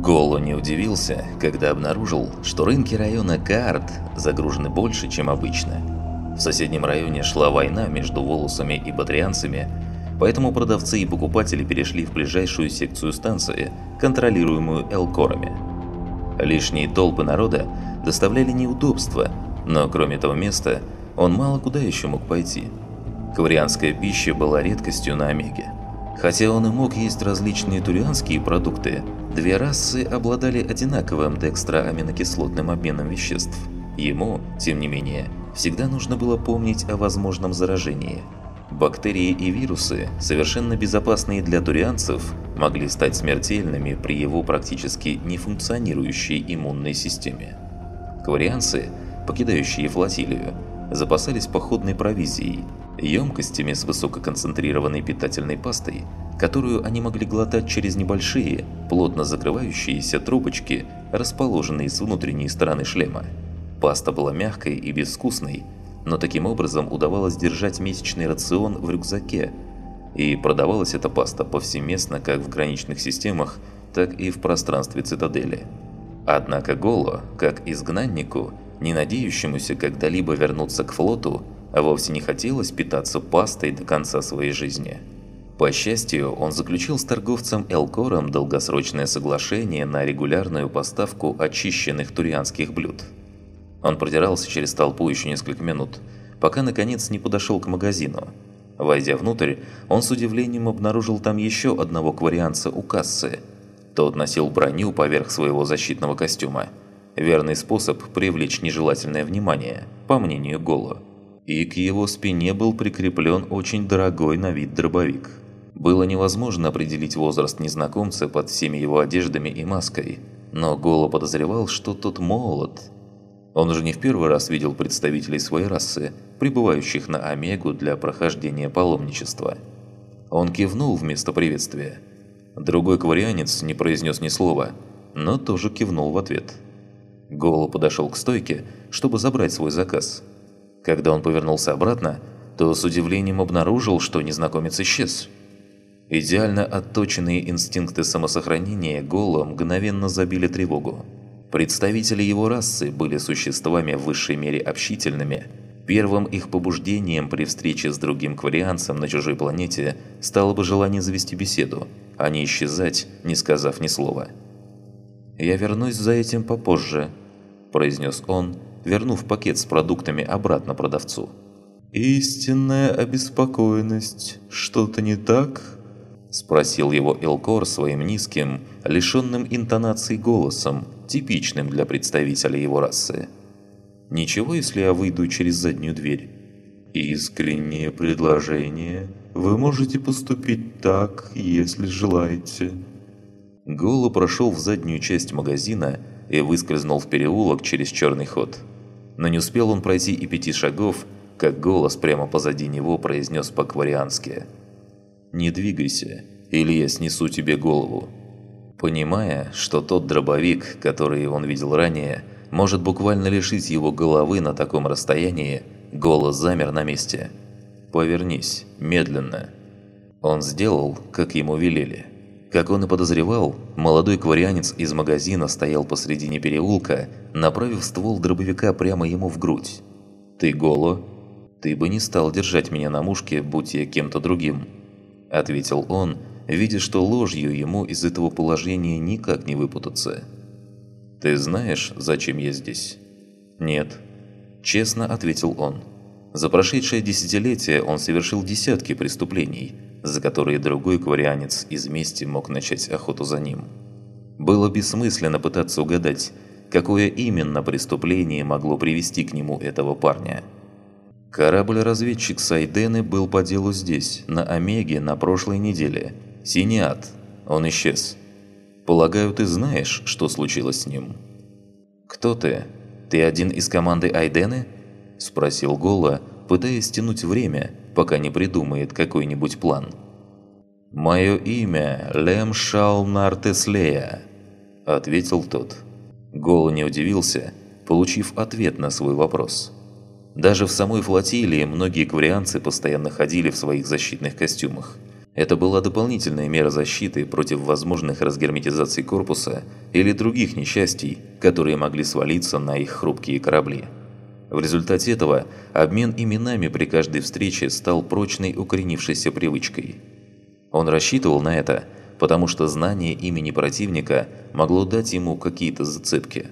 Голо не удивился, когда обнаружил, что рынки района Каарт загружены больше, чем обычно. В соседнем районе шла война между волосами и батрианцами, поэтому продавцы и покупатели перешли в ближайшую секцию станции, контролируемую элкорами. Лишние толпы народа доставляли неудобства, но кроме этого места он мало куда еще мог пойти. Каврианская пища была редкостью на Омеге. Хотя он и мог есть различные турианские продукты, две расы обладали одинаковым декстроаминокислотным обменом веществ. Ему, тем не менее, всегда нужно было помнить о возможном заражении. Бактерии и вирусы, совершенно безопасные для турианцев, могли стать смертельными при его практически нефункционирующей иммунной системе. Каварианцы, покидающие флотилию, запасались походной провизией, емкостями с высококонцентрированной питательной пастой, которую они могли глотать через небольшие, плотно закрывающиеся трубочки, расположенные с внутренней стороны шлема. Паста была мягкой и безвкусной, но таким образом удавалось держать месячный рацион в рюкзаке, и продавалась эта паста повсеместно как в граничных системах, так и в пространстве цитадели. Однако Голо, как изгнаннику, не надеющемуся когда-либо вернуться к флоту, а вовсе не хотелось питаться пастой до конца своей жизни. По счастью, он заключил с торговцем Элкором долгосрочное соглашение на регулярную поставку очищенных турианских блюд. Он продирался через толпу еще несколько минут, пока наконец не подошел к магазину. Войдя внутрь, он с удивлением обнаружил там еще одного кварианца у кассы. Тот носил броню поверх своего защитного костюма. Верный способ привлечь нежелательное внимание, по мнению Голо и к его спине был прикреплен очень дорогой на вид дробовик. Было невозможно определить возраст незнакомца под всеми его одеждами и маской, но Голо подозревал, что тот молод. Он уже не в первый раз видел представителей своей расы, прибывающих на Омегу для прохождения паломничества. Он кивнул вместо приветствия. Другой кварианец не произнес ни слова, но тоже кивнул в ответ. Голо подошел к стойке, чтобы забрать свой заказ – когда он повернулся обратно, то с удивлением обнаружил, что незнакомец исчез. Идеально отточенные инстинкты самосохранения Голо мгновенно забили тревогу. Представители его расы были существами в высшей мере общительными. Первым их побуждением при встрече с другим кварианцем на чужой планете стало бы желание завести беседу, а не исчезать, не сказав ни слова. «Я вернусь за этим попозже», – произнес он, вернув пакет с продуктами обратно продавцу. «Истинная обеспокоенность. Что-то не так?» Спросил его Элкор своим низким, лишенным интонации голосом, типичным для представителя его расы. «Ничего, если я выйду через заднюю дверь?» «Искреннее предложение. Вы можете поступить так, если желаете». Голо прошел в заднюю часть магазина и выскользнул в переулок через черный ход. Но не успел он пройти и пяти шагов, как голос прямо позади него произнес по-квариански. «Не двигайся, или я снесу тебе голову». Понимая, что тот дробовик, который он видел ранее, может буквально лишить его головы на таком расстоянии, голос замер на месте. «Повернись, медленно». Он сделал, как ему велели. Как он и подозревал, молодой кварианец из магазина стоял посредине переулка, направив ствол дробовика прямо ему в грудь. «Ты голо? Ты бы не стал держать меня на мушке, будь я кем-то другим», – ответил он, видя, что ложью ему из этого положения никак не выпутаться. «Ты знаешь, зачем я здесь?» «Нет», – честно ответил он. За прошедшее десятилетие он совершил десятки преступлений – за которые другой кварианец из мести мог начать охоту за ним. Было бессмысленно пытаться угадать, какое именно преступление могло привести к нему этого парня. Корабль-разведчик Сайдены был по делу здесь, на Омеге, на прошлой неделе. Синиат. Он исчез. Полагаю, ты знаешь, что случилось с ним? «Кто ты? Ты один из команды Айдены?» – спросил Гола, пытаясь тянуть время, пока не придумает какой-нибудь план. «Мое имя Лем Шалнартеслея», – ответил тот. Гол не удивился, получив ответ на свой вопрос. Даже в самой флотилии многие кварианцы постоянно ходили в своих защитных костюмах. Это была дополнительная мера защиты против возможных разгерметизаций корпуса или других несчастий, которые могли свалиться на их хрупкие корабли. В результате этого обмен именами при каждой встрече стал прочной укоренившейся привычкой. Он рассчитывал на это, потому что знание имени противника могло дать ему какие-то зацепки.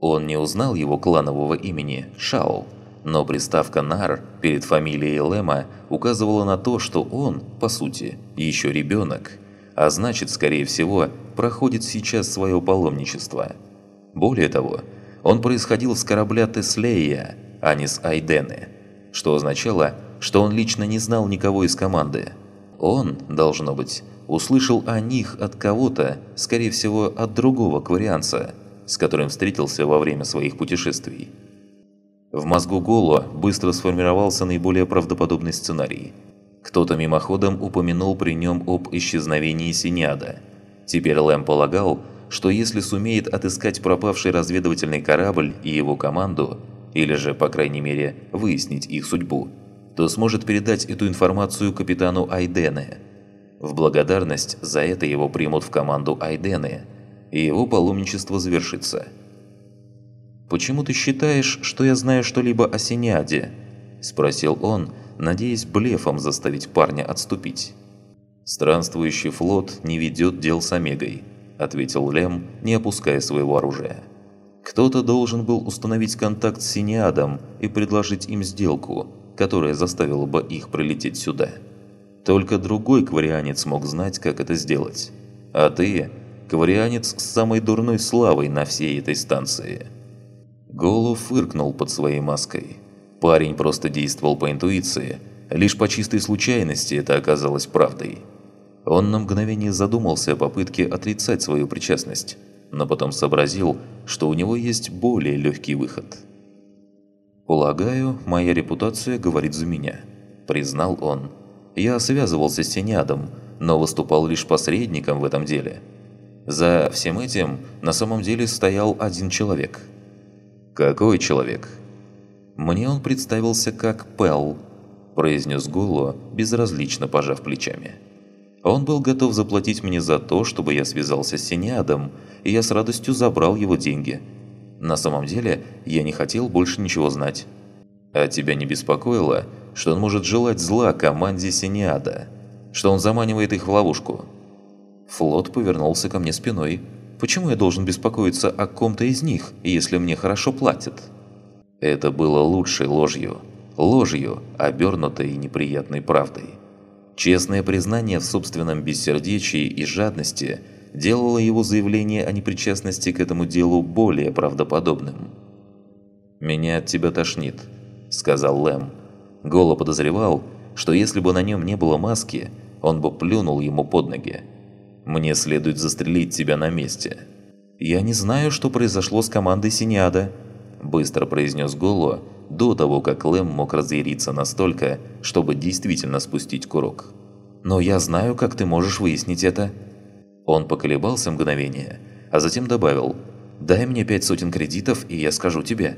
Он не узнал его кланового имени – Шао, но приставка «нар» перед фамилией Лэма указывала на то, что он, по сути, еще ребенок, а значит, скорее всего, проходит сейчас свое паломничество. Более того, он происходил с корабля Теслея, а не с Айдены, что означало, что он лично не знал никого из команды. Он, должно быть, услышал о них от кого-то, скорее всего, от другого кварианца, с которым встретился во время своих путешествий. В мозгу Голо быстро сформировался наиболее правдоподобный сценарий. Кто-то мимоходом упомянул при нем об исчезновении Синиада. Теперь Лэм полагал, что если сумеет отыскать пропавший разведывательный корабль и его команду, или же, по крайней мере, выяснить их судьбу, то сможет передать эту информацию капитану Айдене. В благодарность за это его примут в команду Айдены, и его паломничество завершится – «Почему ты считаешь, что я знаю что-либо о Синяде?» – спросил он, надеясь блефом заставить парня отступить. «Странствующий флот не ведет дел с Омегой», – ответил Лем, не опуская своего оружия. «Кто-то должен был установить контакт с Синиадом и предложить им сделку, которая заставила бы их прилететь сюда. Только другой кварианец мог знать, как это сделать. А ты – кварианец с самой дурной славой на всей этой станции». Голу фыркнул под своей маской. Парень просто действовал по интуиции. Лишь по чистой случайности это оказалось правдой. Он на мгновение задумался о попытке отрицать свою причастность, но потом сообразил, что у него есть более легкий выход. «Полагаю, моя репутация говорит за меня», – признал он. «Я связывался с Синядом, но выступал лишь посредником в этом деле. За всем этим на самом деле стоял один человек – «Какой человек?» «Мне он представился как Пел», – произнес Гуло, безразлично пожав плечами. «Он был готов заплатить мне за то, чтобы я связался с Синиадом, и я с радостью забрал его деньги. На самом деле, я не хотел больше ничего знать. А тебя не беспокоило, что он может желать зла команде Синиада, что он заманивает их в ловушку?» Флот повернулся ко мне спиной – Почему я должен беспокоиться о ком-то из них, если мне хорошо платят? Это было лучшей ложью. Ложью, обернутой неприятной правдой. Честное признание в собственном бессердечии и жадности делало его заявление о непричастности к этому делу более правдоподобным. «Меня от тебя тошнит», – сказал Лэм. Голо подозревал, что если бы на нем не было маски, он бы плюнул ему под ноги. Мне следует застрелить тебя на месте. Я не знаю, что произошло с командой Синиада, быстро произнес Голо до того, как Лэм мог разъяриться настолько, чтобы действительно спустить курок. Но я знаю, как ты можешь выяснить это. Он поколебался мгновение, а затем добавил «Дай мне пять сотен кредитов, и я скажу тебе».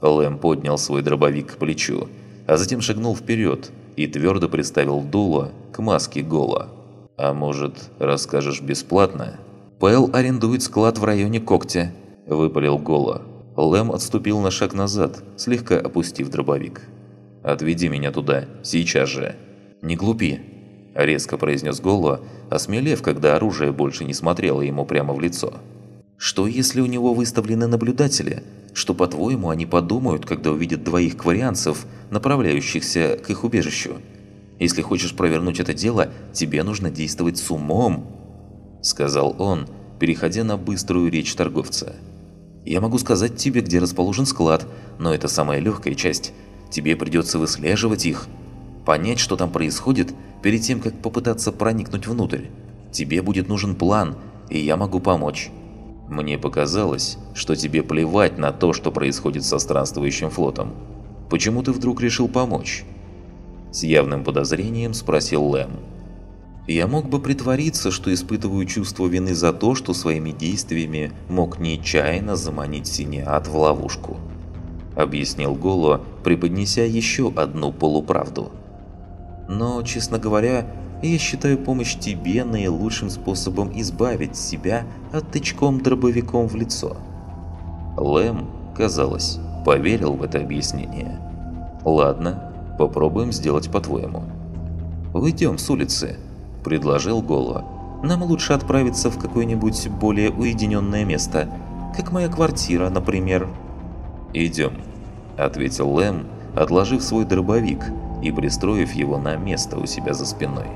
Лэм поднял свой дробовик к плечу, а затем шагнул вперед и твердо приставил дуло к маске Гола. «А может, расскажешь бесплатно?» «Пэл арендует склад в районе Когтя», – выпалил Голо. Лэм отступил на шаг назад, слегка опустив дробовик. «Отведи меня туда, сейчас же». «Не глупи», – резко произнес Голо, осмелев, когда оружие больше не смотрело ему прямо в лицо. «Что, если у него выставлены наблюдатели? Что, по-твоему, они подумают, когда увидят двоих кварианцев, направляющихся к их убежищу?» Если хочешь провернуть это дело, тебе нужно действовать с умом», – сказал он, переходя на быструю речь торговца. «Я могу сказать тебе, где расположен склад, но это самая легкая часть. Тебе придется выслеживать их, понять, что там происходит, перед тем, как попытаться проникнуть внутрь. Тебе будет нужен план, и я могу помочь». «Мне показалось, что тебе плевать на то, что происходит со странствующим флотом. Почему ты вдруг решил помочь?» С явным подозрением спросил Лэм. «Я мог бы притвориться, что испытываю чувство вины за то, что своими действиями мог нечаянно заманить Синеат в ловушку», объяснил Голо, преподнеся еще одну полуправду. «Но, честно говоря, я считаю помощь тебе наилучшим способом избавить себя от тычком дробовиком в лицо». Лэм, казалось, поверил в это объяснение. «Ладно, попробуем сделать по-твоему». «Уйдем с улицы», – предложил Голо. «Нам лучше отправиться в какое-нибудь более уединенное место, как моя квартира, например». «Идем», – ответил Лэм, отложив свой дробовик и пристроив его на место у себя за спиной.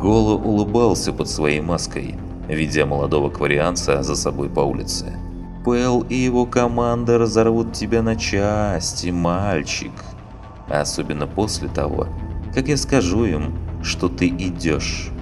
Голо улыбался под своей маской, ведя молодого кварианца за собой по улице. «Пэл и его команда разорвут тебя на части, мальчик. Особенно после того, как я скажу им, что ты идешь».